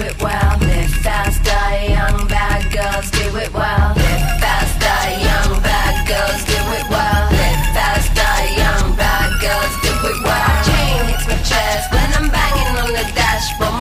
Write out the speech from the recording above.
it well.